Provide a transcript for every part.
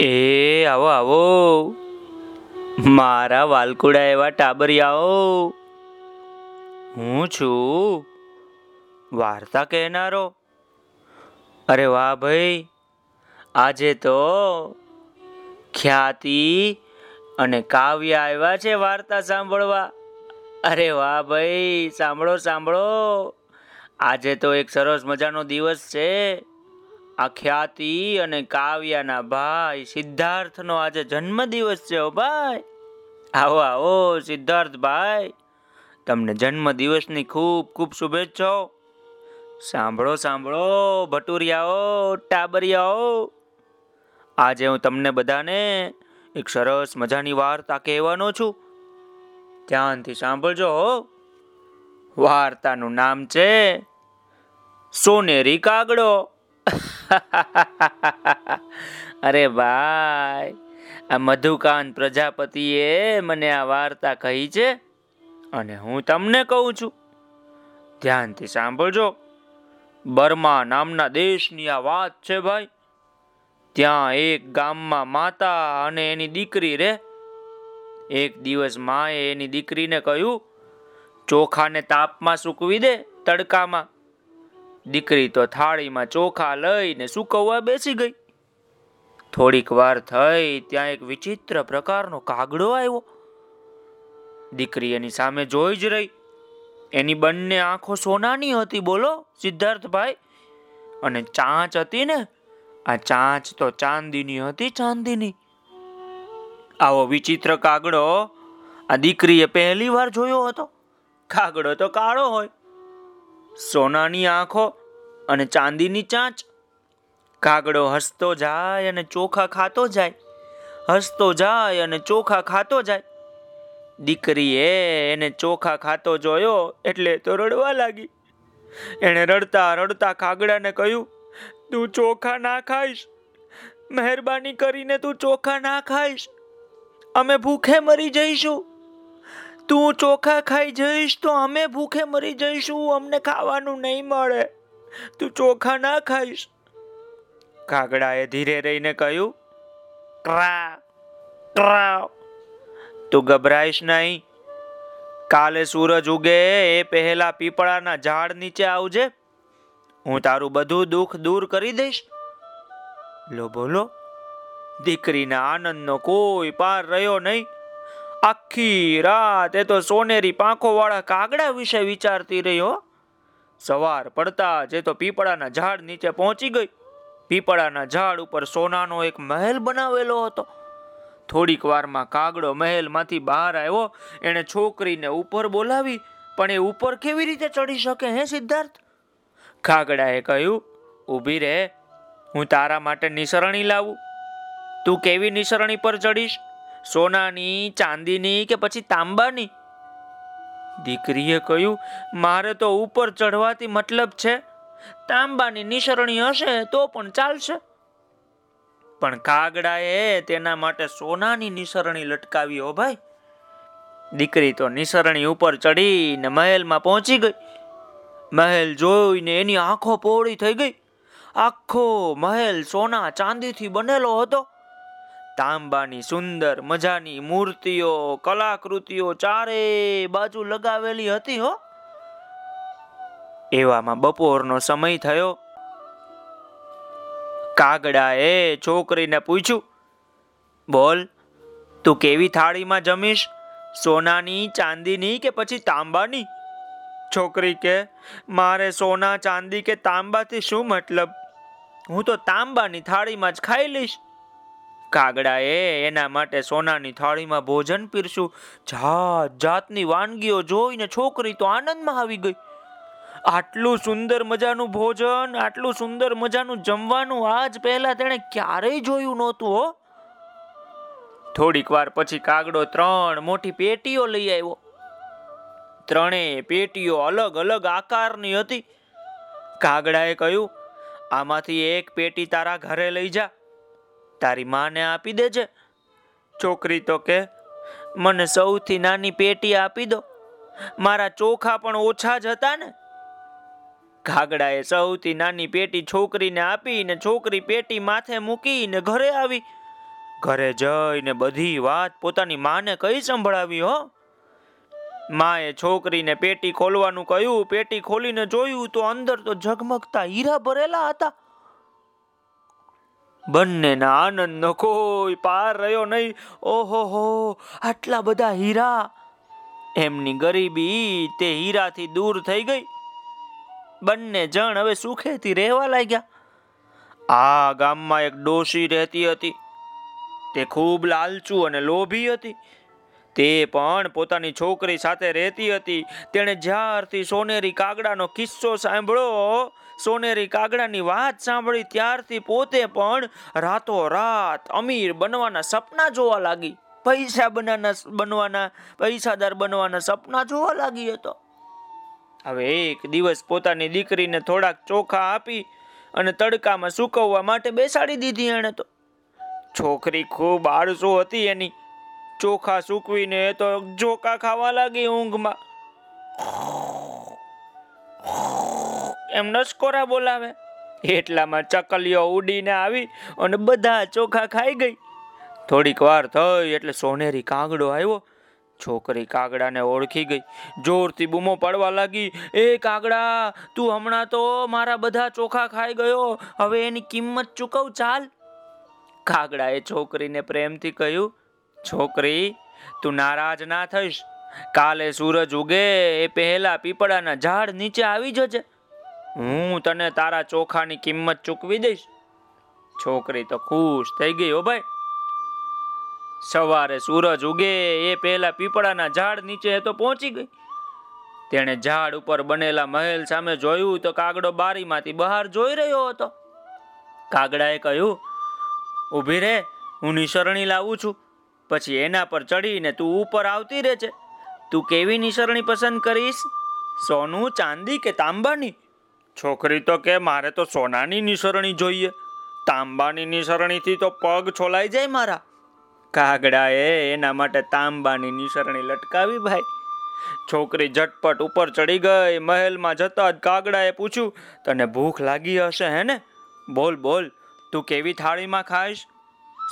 એ, આવો આવો. મારા વાલકુડા એવા ટાબરિયાઓ. હું છું. વાર્તા કહેનારો. અરે વાહ ભાઈ, આજે તો ખ્યાતિ અને કાવ્ય આવ્યા છે વાર્તા સાંભળવા. અરે વાહ ભાઈ, સાંભળો સાંભળો. આજે તો એક સરસ મજાનો દિવસ છે. આ ખ્યાતિ અને કાવ્યાના ભાઈ સિદ્ધાર્થનો આજે જન્મ દિવસ છે ભાઈ. આવો આવો, સિદ્ધાર્થ ભાઈ. તમને જન્મ દિવસની ખૂબ ખૂબ શુભેચ્છાઓ. સાંભળો સાંભળો, ભટુરિયાઓ, ટાબરિયાઓ. આજે હું તમને બધાને એક સરસ મજાની વાર્તા કહેવાનો છું. ધ્યાનથી સાંભળજો વાર્તાનું નામ છે, સોનેરી કાગડો. અરે ભાઈ, આ મધુકાંત પ્રજાપતિએ મને આ વાર્તા કહી છે અને હું તમને કહું છું. ધ્યાનથી સાંભળજો. બર્મા નામના દેશની આ વાત છે ભાઈ. ત્યાં એક ગામમાં માતા અને એની દીકરી રે. એક દિવસ માએ એની દીકરીને કહ્યું, ચોખાને તાપમાં સૂકવી દે તડકામાં. દીકરી તો થાળીમાં ચોખા લઈને સુકવવા બેસી ગઈ. થોડીક વાર થઈ ત્યાં એક વિચિત્ર પ્રકારનો કાગડો આવ્યો. દીકરી એની સામે જોઈ જ રહી. એની બંને આંખો સોનાની હતી, બોલો, સિદ્ધાર્થભાઈ. અને ચાંચ હતી ને? આ ચાંચ તો ચાંદીની હતી, ચાંદીની. આવો વિચિત્ર કાગડો આ દીકરીએ પહેલી વાર જોયો હતો. કાગડો તો કાળો હોય. સોનાની આંખો અને ચાંદીની ચાંચ. કાગડો હસતો જાય અને ચોખા ખાતો જાય. હસતો જાય અને ચોખા ખાતો જાય. દીકરીએ એને ચોખા ખાતો જોયો એટલે તો રડવા લાગી. એણે રડતા રડતા કાગડાને કહ્યું, તું ચોખા ના ખાઈશ. મહેરબાની કરીને તું ચોખા ના ખાઈશ. અમે ભૂખે મરી જઈશું. તું ચોખા ખાઈ જઈશ તો અમે ભૂખે મરી જઈશું, અમને ખાવાનું નહીં મળે. તું ચોખા ના ખાઈશ. કાગડાએ ધીરે રહીને કહ્યું, ટ્રા ટ્રા. તું ગભરાઈશ નહીં. કાલે સૂરજ ઉગે, એ પહેલા પીપળાના ઝાડ નીચે આવજે. હું તારું બધું દુઃખ દૂર કરી દઈશ. લો બોલો, દીકરીના આનંદનો કોઈ પાર રહ્યો નહીં. આખી રાત એ તો સોનેરી પાંખો વાળા કાગડા વિશે વિચારતી રહ્યો સવાર પડતા જે તો પીપળાના ઝાડ નીચે પહોંચી ગઈ. પીપળાના ઝાડ ઉપર સોનાનો એક મહેલ બનાવેલો હતો. થોડીક વારમાં કાગડો મહેલમાંથી બહાર આવ્યો. એણે છોકરીને ઉપર બોલાવી, પણ એ ઉપર કેવી રીતે ચડી શકે હે સિદ્ધાર્થ? કાગડાએ કહ્યું, ઊભી રહે. હું તારા માટે નિસરણી લાવું. તું કેવી નિસરણી પર ચડીશ? સોનાની, ચાંદીની કે પછી તાંબાની? દીકરીએ કહ્યું, મારે તો ઉપર ચડવાથી મતલબ છે, તાંબાની નિસરણી હશે તો પણ ચાલશે. પણ કાગડાએ તેના માટે સોનાની નિસરણી લટકાવી હો ભાઈ. દીકરી તો નિસરણી ઉપર ચડીને મહેલમાં પહોંચી ગઈ. મહેલ જોઈને એની આંખો પોળી થઈ ગઈ. આખો મહેલ સોના ચાંદીથી બનેલો હતો. તાંબાની સુંદર મજાની મૂર્તિઓ, કલાકૃતિઓ ચારે બાજુ લગાવેલી હતી હો. એવામાં બપોરનો સમય થયો. કાગડાએ છોકરીને પૂછ્યું, બોલ, તું કેવી થાળીમાં જમીશ? સોનાની, ચાંદીની કે પછી તાંબાની? છોકરી કે, મારે સોના, ચાંદી કે તાંબાથી શું મતલબ? હું તો તાંબાની થાળીમાં જ ખાઈ લઈશ. કાગડાએ એના માટે સોનાની થાળીમાં ભોજન પીરશું જાત જાતની વાનગીઓ જોઈને છોકરી તો આનંદમાં આવી ગઈ. આટલું સુંદર મજાનું ભોજન, આટલું સુંદર મજાનું જમવાનું આજ પહેલા તેણે ક્યારેય જોયું નહોતું, હો. થોડીક વાર પછી કાગડો ત્રણ મોટી પેટીઓ લઈ આવ્યો. ત્રણેય પેટીઓ અલગ અલગ આકારની હતી. કાગડાએ કહ્યું, આમાંથી એક પેટી તારા ઘરે લઈ જા. તારી માને આપી દેજે. છોકરી તો કે, મને સૌથી નાની પેટી આપી દો. મારા ચોખા પણ ઓછા જ હતા ને. ઘાગડાએ સૌથી નાની પેટી છોકરીને આપીને છોકરી પેટી માથે મૂકીને ઘરે આવી. ઘરે જઈને બધી વાત પોતાની માને કઈ સંભળાવી, હો? માએ છોકરીને પેટી ખોલવાનું કહ્યું. પેટી ખોલીને જોયું તો અંદર તો ઝગમગતા હીરા ભરેલા હતા. બંનેના આનંદનો કોઈ પાર રહ્યો નહીં. ઓહો આટલા બધા હીરા. એમની ગરીબી તે હીરાથી દૂર થઈ ગઈ. બંને જણ હવે સુખેથી રહેવા લાગ્યા. આ ગામમાં એક ડોશી રહેતી હતી. તે ખૂબ લાલચુ અને લોભી હતી. તે પણ પોતાની છોકરી સાથે રહેતી હતી. તેણે જ્યારથી સોનેરી કાગડાનો કિસ્સો સાંભળ્યો સોનેરી કાગડાની વાત સાંભળી ત્યારથી પોતે પણ રાતો રાત અમીર બનવાના સપના જોવા લાગી. પૈસા બનાના બનવાના, પૈસાદાર બનવાના સપના જોવા લાગી હતો. હવે એક દિવસ પોતાની દીકરીને થોડાક ચોખા આપી અને તડકામાં સુકવવા માટે બેસાડી દીધી એણે તો. છોકરી ખૂબ આળસુ હતી એની. ચોખા સૂકવીને તો જોકા ખાવા લાગી ઊંઘમાં. એમ નસકોરા બોલાવે. એટલામાં ચકલીઓ ઉડીને આવી અને બધા ચોખા ખાઈ ગઈ. થોડીક વાર થઈ એટલે સોનેરી કાગડો આવ્યો. છોકરી કાગડાને ઓળખી ગઈ. જોરથી બૂમો પાડવા લાગી. એ કાગડા, તું હમણાં તો મારા બધા ચોખા ખાઈ ગયો. હવે એની કિંમત ચૂકવ, ચાલ. કાગડાએ છોકરીને પ્રેમથી કહ્યું, છોકરી, તું નારાજ ના થઈશ. કાલે સૂરજ ઉગે, એ પહેલા પીપળાના ઝાડ નીચે આવી જજે. હું તને તારા ચોખાની કિંમત ચૂકવી દઈશ. છોકરી તો ખુશ થઈ ગઈ હો ભાઈ. સવારે સૂરજ ઉગે, એ પહેલા પીપળાના ઝાડ નીચે તો પહોંચી ગઈ. તેણે ઝાડ ઉપર બનેલા મહેલ સામે જોયું તો કાગડો બારીમાંથી બહાર જોઈ રહ્યો હતો. કાગડાએ કહ્યું ઊભી રે, હું નિસરણી લાવું છું. પછી એના પર ચડીને તું ઉપર આવતી રહે છે તું કેવી નિસરણી પસંદ કરીશ? સોનું, ચાંદી કે તાંબાની? છોકરી તો કે મારે તો સોનાની નિસરણી જોઈએ. તાંબાની નિસરણીથી તો પગ છોલાઈ જાય મારા. કાગડાએ એના માટે તાંબાની નિસરણી લટકાવી ભાઈ. છોકરી ઝટપટ ઉપર ચડી ગઈ, મહેલમાં જતા જ કાગડાએ પૂછ્યું, તને ભૂખ લાગી હશે હે ને? બોલ બોલ, તું કેવી થાળીમાં ખાઈશ?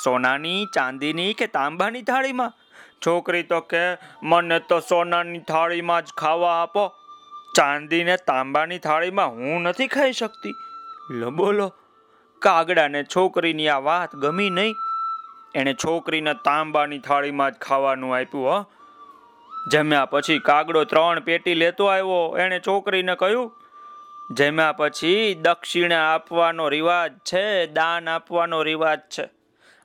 સોનાની, ચાંદીની કે તાંબાની થાળીમાં? છોકરી તો કે, મને તો સોનાની થાળીમાં જ ખાવા આપો. ચાંદીને તાંબાની થાળીમાં હું નથી ખાઈ શકતી. લો બોલો, કાગડાને છોકરીની આ વાત ગમી નહીં. એણે છોકરીને તાંબાની થાળીમાં જ ખાવાનું આપ્યું, હો. જમ્યા પછી કાગડો ત્રણ પેટી લેતો આવ્યો. એણે છોકરીને કહ્યું, જમ્યા પછી દક્ષિણા આપવાનો રિવાજ છે, દાન આપવાનો રિવાજ છે.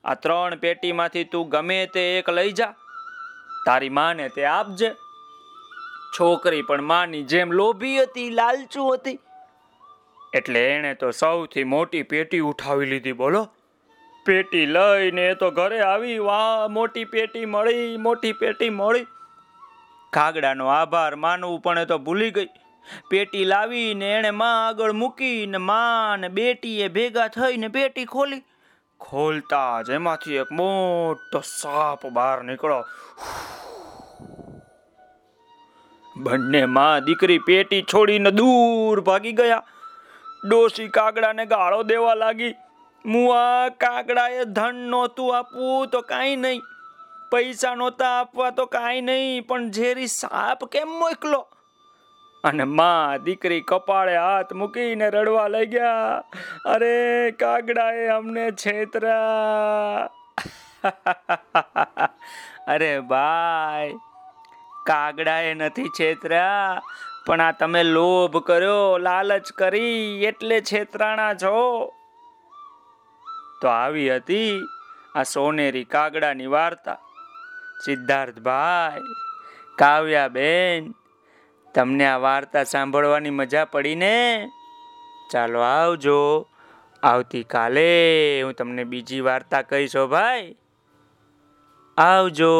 આ ત્રણ પેટીમાંથી તું ગમે તે એક લઈ જા. તારી માને તે આપજે. છોકરી પણ માની જેમ લોભી હતી, લાલચુ હતી. એટલે એણે તો સૌથી મોટી પેટી ઉઠાવી લીધી, બોલો. પેટી લઈને તો ઘરે આવી, વાહ, મોટી પેટી મળી, મોટી પેટી મળી. કાગડાનો આભાર માનવું પણ એ તો ભૂલી ગઈ. પેટી લાવીને એણે માં આગળ મૂકીને માં ને બેટીએ ભેગા થઈને પેટી ખોલી. ખોલતા જ એમાંથી એક મોટો સાપ બહાર નીકળો બંને માં દીકરી પેટી છોડીને દૂર ભાગી ગયા. ડોશી કાગડાને ગાળો દેવા લાગી. મુઆ, કાગડાએ ધન નહોતું આપવું તો કાંઈ નહીં. પૈસા નહોતા આપવા તો કાંઈ નહીં, પણ ઝેરી સાપ કેમ મોકલો? અને માં દીકરી કપાળે હાથ મૂકીને રડવા લઈ ગયા અરે, કાગડાએ અમને છેતરા. અરે ભાઈ કાગડાએ નથી છેતર્યા પણ આ તમે લોભ કર્યો, લાલચ કરી, એટલે છેતરાણા છો. તો આવી હતી આ સોનેરી કાગડાની વાર્તા. સિદ્ધાર્થભાઈ કાવ્યાબેન, તમને આ વાર્તા સાંભળવાની મજા પડી ને ચાલો આવજો. આવતીકાલે હું તમને બીજી વાર્તા કહીશો ભાઈ. આવજો.